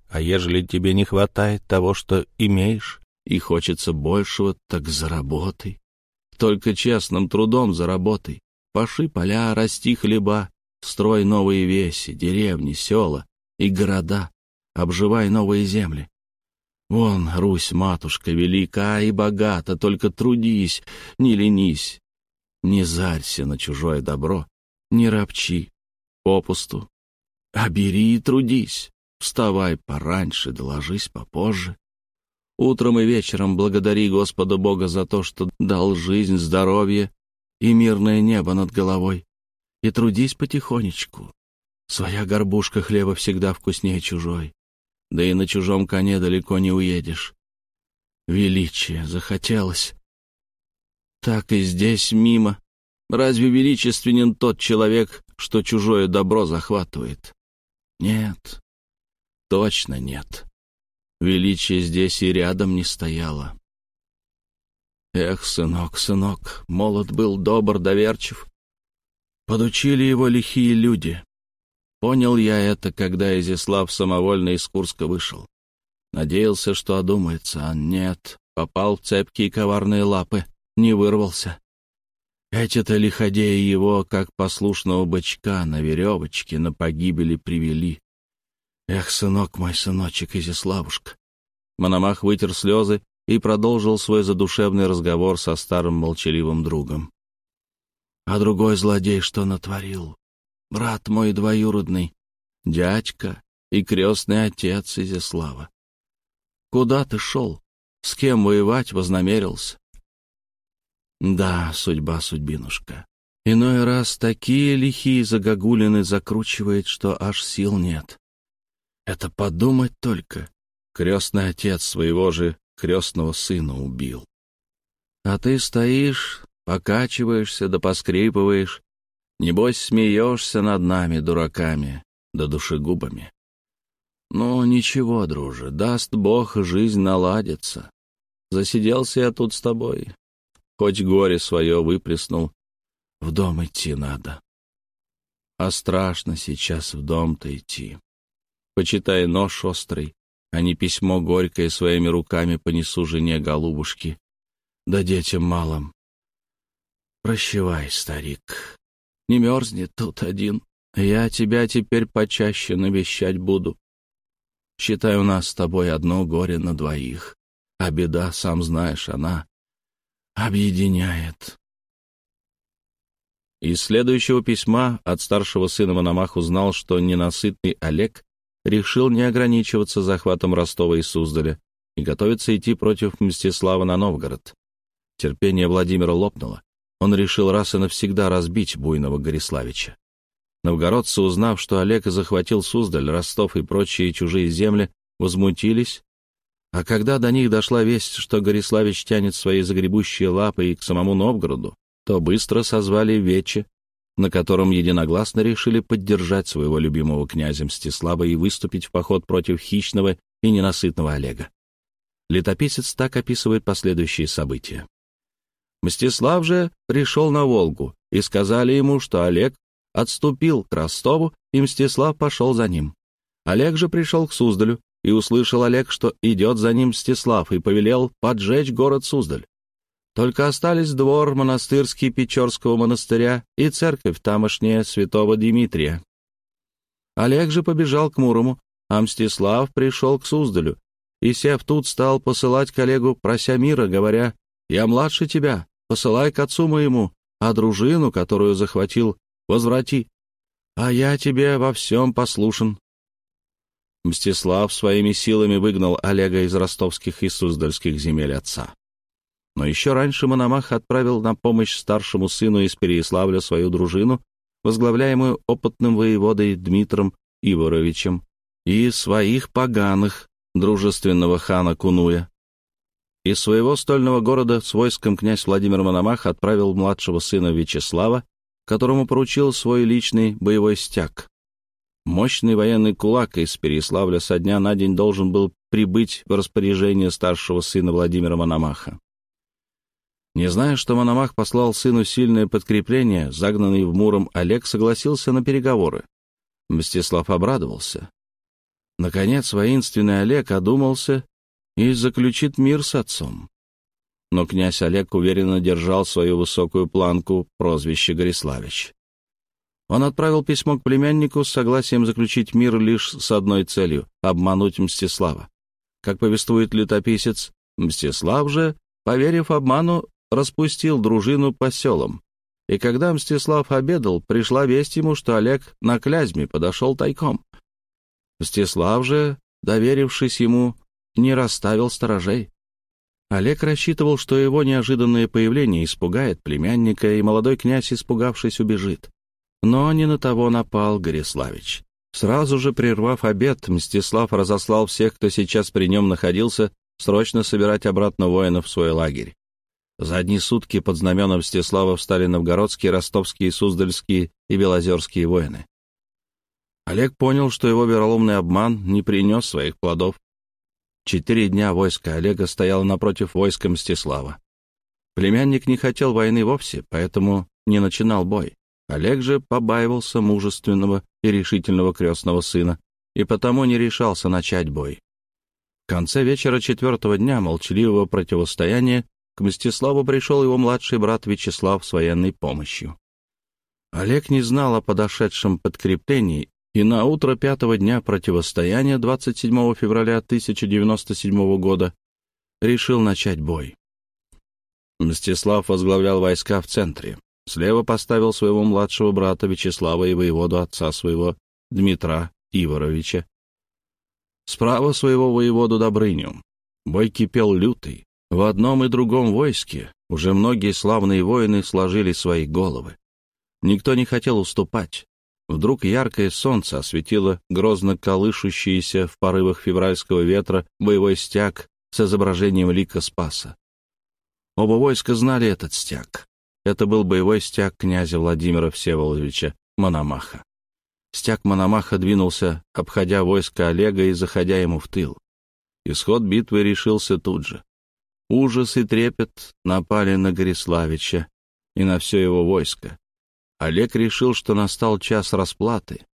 А ежели тебе не хватает того, что имеешь, и хочется большего, так заработай. Только честным трудом заработай. Паши поля, расти хлеба, строй новые веси, деревни, села и города, обживай новые земли. Вон, Русь, матушка, велика и богата, только трудись, не ленись, не зарься на чужое добро, не ропчи попусту, а бери и трудись, вставай пораньше, доложись попозже. Утром и вечером благодари Господа Бога за то, что дал жизнь, здоровье и мирное небо над головой. И трудись потихонечку. Своя горбушка хлеба всегда вкуснее чужой. Да и на чужом коне далеко не уедешь. Величие захотелось. Так и здесь мимо. Разве величественен тот человек, что чужое добро захватывает? Нет, точно нет. Величие здесь и рядом не стояло. Эх, сынок, сынок, молод был, добр, доверчив. Подучили его лихие люди. Понял я это, когда Изяслав самовольно из Курска вышел. Надеялся, что одумается, а нет, попал в цепкие коварные лапы, не вырвался. Эти-то лиходеи его, как послушного бычка, на веревочке на погибели привели. Эх, сынок мой, сыночек Изяславушка. Мономах вытер слезы и продолжил свой задушевный разговор со старым молчаливым другом. А другой злодей что натворил? Брат мой двоюродный, дядька и крестный отец Изяслава. Куда ты шел? С кем воевать вознамерился? Да, судьба, судьбинушка. Иной раз такие лихие загогулины закручивает, что аж сил нет. Это подумать только. Крестный отец своего же крестного сына убил. А ты стоишь, покачиваешься да поскрипываешь, небось смеешься над нами, дураками да душегубами. Ну, ничего, друже, даст Бог, жизнь наладится. Засиделся я тут с тобой, хоть горе свое выплеснул, в дом идти надо. А страшно сейчас в дом-то идти. Почитай нож острый, а не письмо горькое своими руками понесу жене голубушки, да детям малым. Прощавай, старик, не мерзни тут один. Я тебя теперь почаще навещать буду. Считай, у нас с тобой одно горе на двоих, а беда, сам знаешь, она объединяет. Из следующего письма от старшего сына Мономах узнал, что ненасытный Олег решил не ограничиваться захватом Ростова и Суздаля и готовится идти против Мстислава на Новгород. Терпение Владимира лопнуло. Он решил раз и навсегда разбить буйного Гориславича. Новгородцы, узнав, что Олег захватил Суздаль, Ростов и прочие чужие земли, возмутились, а когда до них дошла весть, что Гориславич тянет свои загребущие лапы и к самому Новгороду, то быстро созвали вече, на котором единогласно решили поддержать своего любимого князя Мстислава и выступить в поход против хищного и ненасытного Олега. Летописец так описывает последующие события. Мстислав же пришел на Волгу, и сказали ему, что Олег отступил к Ростову, и Мстислав пошел за ним. Олег же пришел к Суздалю, и услышал Олег, что идет за ним Мстислав, и повелел поджечь город Суздаль. Только остались двор монастырский Печорского монастыря и церковь тамошняя святого Дмитрия. Олег же побежал к Мурому, а Мстислав пришел к Суздалю, и, сев тут, стал посылать коллегу, прося мира, говоря, «Я младше тебя, посылай к отцу моему, а дружину, которую захватил, возврати, а я тебе во всем послушен». Мстислав своими силами выгнал Олега из ростовских и суздальских земель отца. Но еще раньше Мономах отправил на помощь старшему сыну из Переяславля свою дружину, возглавляемую опытным воеводой Дмитром Иворовичем, и своих поганых, дружественного хана Кунуя. Из своего стольного города с войском князь Владимир Мономах отправил младшего сына Вячеслава, которому поручил свой личный боевой стяг. Мощный военный кулак из Переславля со дня на день должен был прибыть в распоряжение старшего сына Владимира Мономаха. Не зная, что Мономах послал сыну сильное подкрепление, загнанный в Муром Олег согласился на переговоры. Мстислав обрадовался. Наконец, воинственный Олег одумался и заключит мир с отцом. Но князь Олег уверенно держал свою высокую планку прозвище Гориславич. Он отправил письмо к племяннику с согласием заключить мир лишь с одной целью — обмануть Мстислава. Как повествует летописец, Мстислав же, поверив обману, распустил дружину по селам. И когда Мстислав обедал, пришла весть ему, что Олег на Клязьме подошел тайком. Мстислав же, доверившись ему, не расставил сторожей. Олег рассчитывал, что его неожиданное появление испугает племянника, и молодой князь, испугавшись, убежит. Но не на того напал Гориславич. Сразу же прервав обед, Мстислав разослал всех, кто сейчас при нем находился, срочно собирать обратно воинов в свой лагерь. За одни сутки под знаменом Мстислава встали новгородские, ростовские, суздальские и белозерские воины. Олег понял, что его вероломный обман не принес своих плодов. Четыре дня войско Олега стояло напротив войска Мстислава. Племянник не хотел войны вовсе, поэтому не начинал бой. Олег же побаивался мужественного и решительного крестного сына и потому не решался начать бой. В конце вечера четвертого дня молчаливого противостояния к Мстиславу пришел его младший брат Вячеслав с военной помощью. Олег не знал о подошедшем подкреплении, и на утро пятого дня противостояния 27 февраля 1097 года решил начать бой. Мстислав возглавлял войска в центре. Слева поставил своего младшего брата Вячеслава и воеводу отца своего Дмитра Иворовича. Справа своего воеводу Добрыню. Бой кипел лютый. В одном и другом войске уже многие славные воины сложили свои головы. Никто не хотел уступать. Вдруг яркое солнце осветило грозно колышущийся в порывах февральского ветра боевой стяг с изображением лика Спаса. Оба войска знали этот стяг. Это был боевой стяг князя Владимира Всеволодовича Мономаха. Стяг Мономаха двинулся, обходя войско Олега и заходя ему в тыл. Исход битвы решился тут же. Ужас и трепет напали на Гориславича и на все его войско. Олег решил, что настал час расплаты.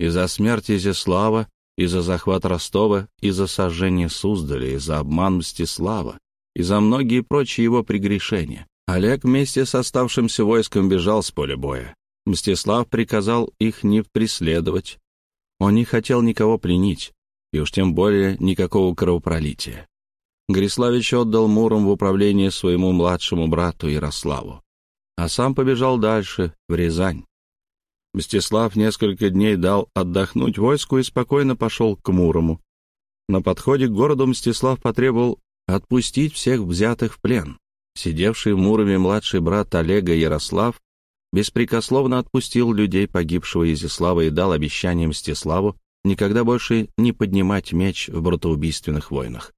Из-за смерти Изяслава, из-за захват Ростова, из-за сожжения Суздаля, из-за обман Мстислава, и за многие прочие его прегрешения. Олег вместе с оставшимся войском бежал с поля боя. Мстислав приказал их не преследовать. Он не хотел никого пленить, и уж тем более никакого кровопролития. Гориславич отдал Муром в управление своему младшему брату Ярославу, а сам побежал дальше, в Рязань. Мстислав несколько дней дал отдохнуть войску и спокойно пошел к Мурому. На подходе к городу Мстислав потребовал отпустить всех взятых в плен. Сидевший в Муроме младший брат Олега Ярослав беспрекословно отпустил людей погибшего Изяслава и дал обещание Мстиславу никогда больше не поднимать меч в братоубийственных войнах.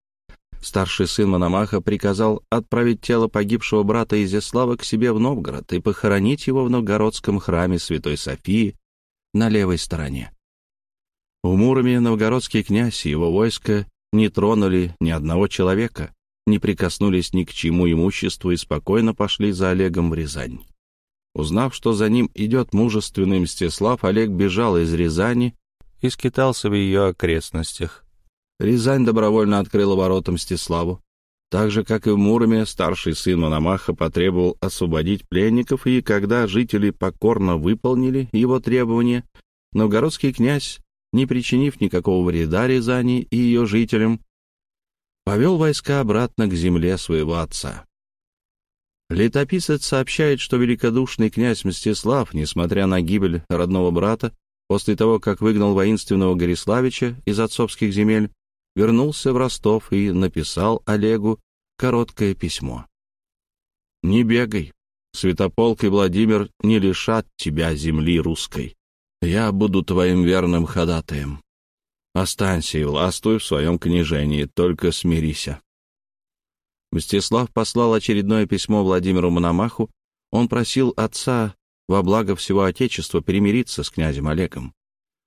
Старший сын Мономаха приказал отправить тело погибшего брата Изяслава к себе в Новгород и похоронить его в новгородском храме Святой Софии на левой стороне. В Муроме новгородский князь и его войско не тронули ни одного человека, не прикоснулись ни к чему имуществу и спокойно пошли за Олегом в Рязань. Узнав, что за ним идет мужественный Мстислав, Олег бежал из Рязани и скитался в ее окрестностях. Рязань добровольно открыла ворота Мстиславу. Так же, как и в Муроме, старший сын Мономаха потребовал освободить пленников, и когда жители покорно выполнили его требования, новгородский князь, не причинив никакого вреда Рязани и ее жителям, повел войска обратно к земле своего отца. Летописец сообщает, что великодушный князь Мстислав, несмотря на гибель родного брата, после того, как выгнал воинственного Гориславича из отцовских земель, вернулся в Ростов и написал Олегу короткое письмо. «Не бегай, Святополк и Владимир не лишат тебя земли русской. Я буду твоим верным ходатаем. Останься и властвуй в своем княжении, только смирися». Мстислав послал очередное письмо Владимиру Мономаху. Он просил отца во благо всего Отечества примириться с князем Олегом.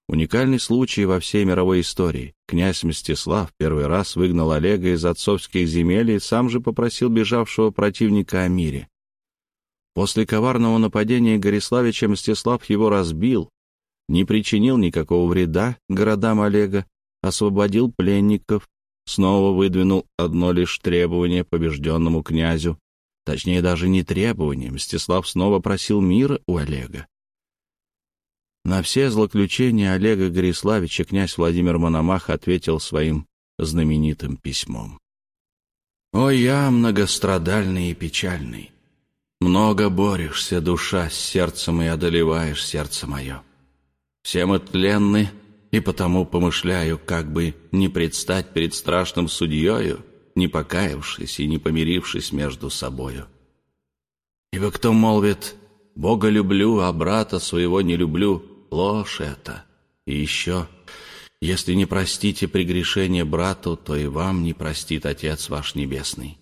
Уникальный случай во всей мировой истории. Князь Мстислав первый раз выгнал Олега из отцовских земель и сам же попросил бежавшего противника о мире. После коварного нападения Гориславича Мстислав его разбил, не причинил никакого вреда городам Олега, освободил пленников, снова выдвинул одно лишь требование побежденному князю. Точнее, даже не требование, Мстислав снова просил мира у Олега. На все злоключения Олега Гориславича князь Владимир Мономах ответил своим знаменитым письмом. «О, я многострадальный и печальный! Много борешься, душа, с сердцем, и одолеваешь сердце мое. Все мы тленны, и потому помышляю, как бы не предстать перед страшным судьею, не покаявшись и не помирившись между собою. Ибо кто молвит «Бога люблю, а брата своего не люблю», ложь это. И еще, если не простите прегрешение брату, то и вам не простит Отец ваш Небесный.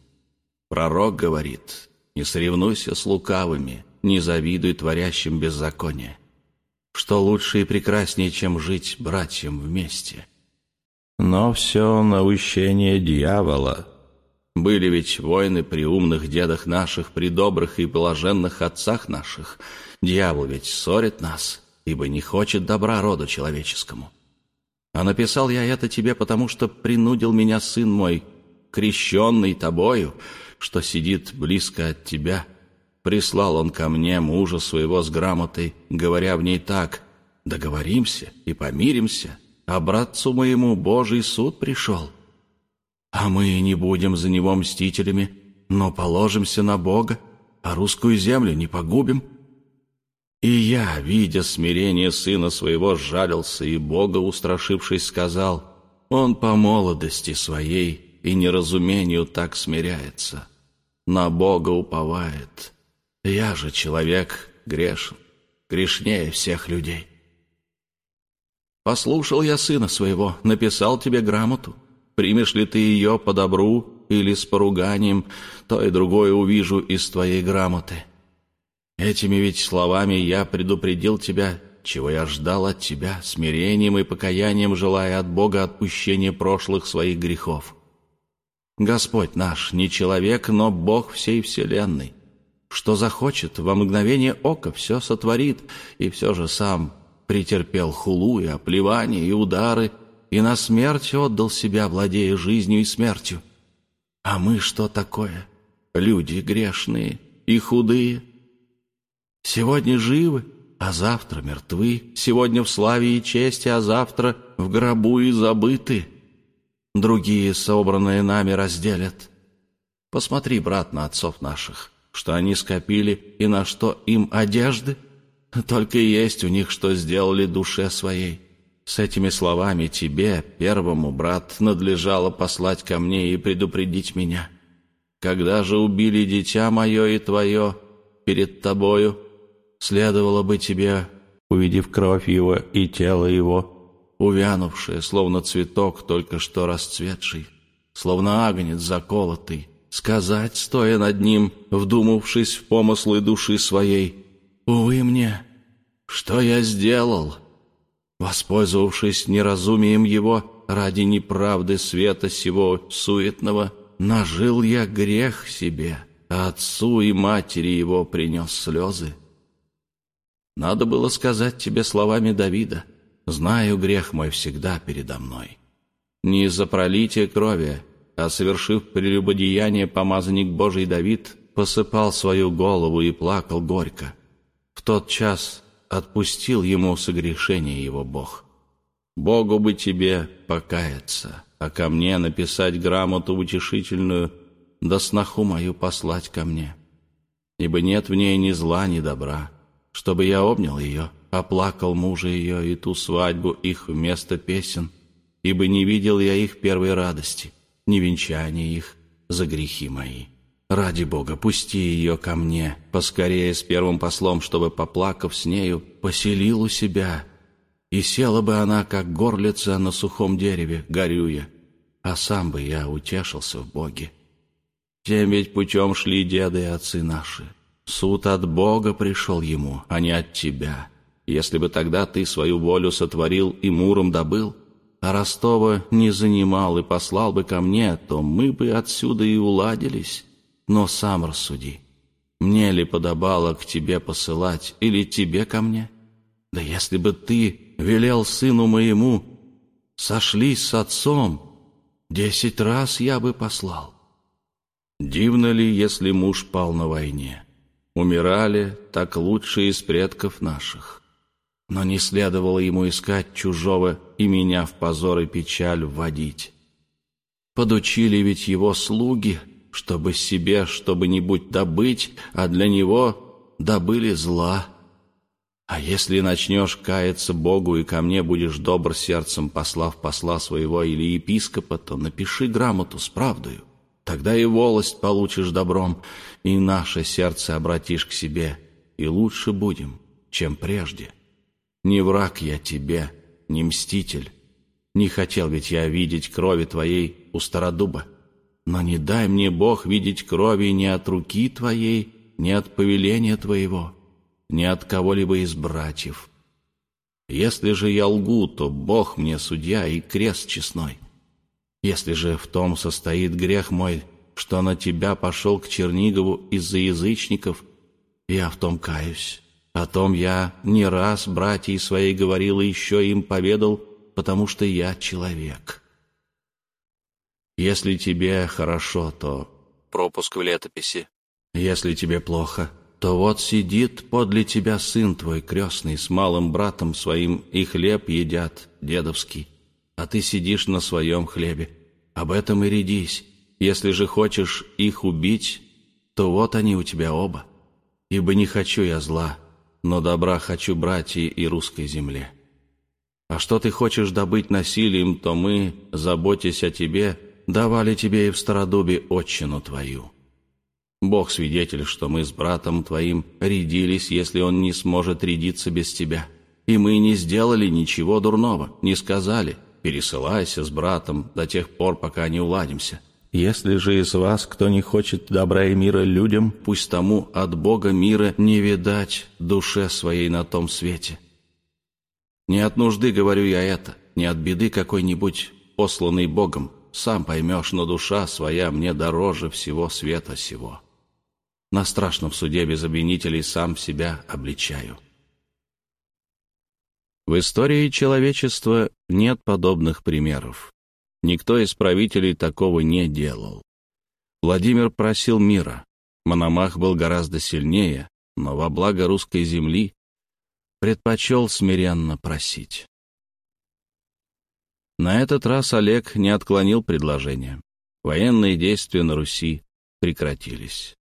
Пророк говорит, не соревнуйся с лукавыми, не завидуй творящим беззаконие. Что лучше и прекраснее, чем жить братьям вместе? Но все наущение дьявола. Были ведь войны при умных дедах наших, при добрых и блаженных отцах наших. Дьявол ведь ссорит нас — ибо не хочет добра роду человеческому. А написал я это тебе, потому что принудил меня сын мой, крещенный тобою, что сидит близко от тебя. Прислал он ко мне мужа своего с грамотой, говоря в ней так, «Договоримся и помиримся, а братцу моему Божий суд пришел. А мы не будем за него мстителями, но положимся на Бога, а русскую землю не погубим». И я, видя смирение сына своего, сжалился, и Бога, устрашившись, сказал, «Он по молодости своей и неразумению так смиряется, на Бога уповает. Я же человек грешен, грешнее всех людей». Послушал я сына своего, написал тебе грамоту. Примешь ли ты ее по добру или с поруганием, то и другое увижу из твоей грамоты. Этими ведь словами я предупредил тебя, чего я ждал от тебя, смирением и покаянием желая от Бога отпущения прошлых своих грехов. Господь наш не человек, но Бог всей вселенной. Что захочет, во мгновение ока все сотворит, и все же сам претерпел хулу и оплевание, и удары, и на смерть отдал себя, владея жизнью и смертью. А мы что такое? Люди грешные и худые. Сегодня живы, а завтра мертвы. Сегодня в славе и чести, а завтра в гробу и забыты. Другие, собранные нами, разделят. Посмотри, брат, на отцов наших, что они скопили и на что им одежды. Только есть у них, что сделали душе своей. С этими словами тебе, первому, брат, надлежало послать ко мне и предупредить меня. Когда же убили дитя мое и твое перед тобою, следовало бы тебе, увидев кровь его и тело его, увянувшее, словно цветок, только что расцветший, словно агнец заколотый, сказать, стоя над ним, вдумавшись в помыслы души своей, «Увы мне, что я сделал?» Воспользовавшись неразумием его, ради неправды света сего суетного, нажил я грех себе, а отцу и матери его принес слезы. Надо было сказать тебе словами Давида, «Знаю грех мой всегда передо мной». Не из-за пролития крови, а совершив прелюбодеяние, помазанник Божий Давид посыпал свою голову и плакал горько. В тот час отпустил ему согрешение его Бог. Богу бы тебе покаяться, а ко мне написать грамоту утешительную, да сноху мою послать ко мне. Ибо нет в ней ни зла, ни добра, чтобы я обнял ее, оплакал мужа ее и ту свадьбу их вместо песен, ибо не видел я их первой радости, ни венчания их за грехи мои». Ради Бога, пусти ее ко мне, поскорее с первым послом, чтобы, поплакав с нею, поселил у себя. И села бы она, как горлица на сухом дереве, горюя, а сам бы я утешился в Боге. Тем ведь путем шли деды и отцы наши. Суд от Бога пришел ему, а не от тебя. Если бы тогда ты свою волю сотворил и муром добыл, а Ростова не занимал и послал бы ко мне, то мы бы отсюда и уладились» но сам рассуди. Мне ли подобало к тебе посылать или тебе ко мне? Да если бы ты велел сыну моему, сошлись с отцом, десять раз я бы послал. Дивно ли, если муж пал на войне? Умирали так лучшие из предков наших. Но не следовало ему искать чужого и меня в позор и печаль вводить. Подучили ведь его слуги — чтобы себе что-нибудь добыть, а для него добыли зла. А если начнешь каяться Богу и ко мне будешь добр сердцем, послав посла своего или епископа, то напиши грамоту с правдою. Тогда и волость получишь добром, и наше сердце обратишь к себе, и лучше будем, чем прежде. Не враг я тебе, не мститель. Не хотел ведь я видеть крови твоей у стародуба. Но не дай мне, Бог, видеть крови ни от руки Твоей, ни от повеления Твоего, ни от кого-либо из братьев. Если же я лгу, то Бог мне судья и крест честной. Если же в том состоит грех мой, что на Тебя пошел к Чернигову из-за язычников, я в том каюсь. О том я не раз братьей своей говорил и еще им поведал, потому что я человек». Если тебе хорошо, то... Пропуск в летописи. Если тебе плохо, то вот сидит подле тебя сын твой крестный с малым братом своим, и хлеб едят, дедовский, а ты сидишь на своем хлебе. Об этом и рядись. Если же хочешь их убить, то вот они у тебя оба. Ибо не хочу я зла, но добра хочу братья и русской земле. А что ты хочешь добыть насилием, то мы, заботясь о тебе, давали тебе и в Стародубе отчину твою. Бог свидетель, что мы с братом твоим рядились, если он не сможет рядиться без тебя. И мы не сделали ничего дурного, не сказали, пересылайся с братом до тех пор, пока не уладимся. Если же из вас кто не хочет добра и мира людям, пусть тому от Бога мира не видать душе своей на том свете. Не от нужды говорю я это, не от беды какой-нибудь, посланный Богом. Сам поймешь, но душа своя мне дороже всего света сего. На страшном суде без обвинителей сам себя обличаю. В истории человечества нет подобных примеров. Никто из правителей такого не делал. Владимир просил мира. Мономах был гораздо сильнее, но во благо русской земли предпочел смиренно просить. На этот раз Олег не отклонил предложение. Военные действия на Руси прекратились.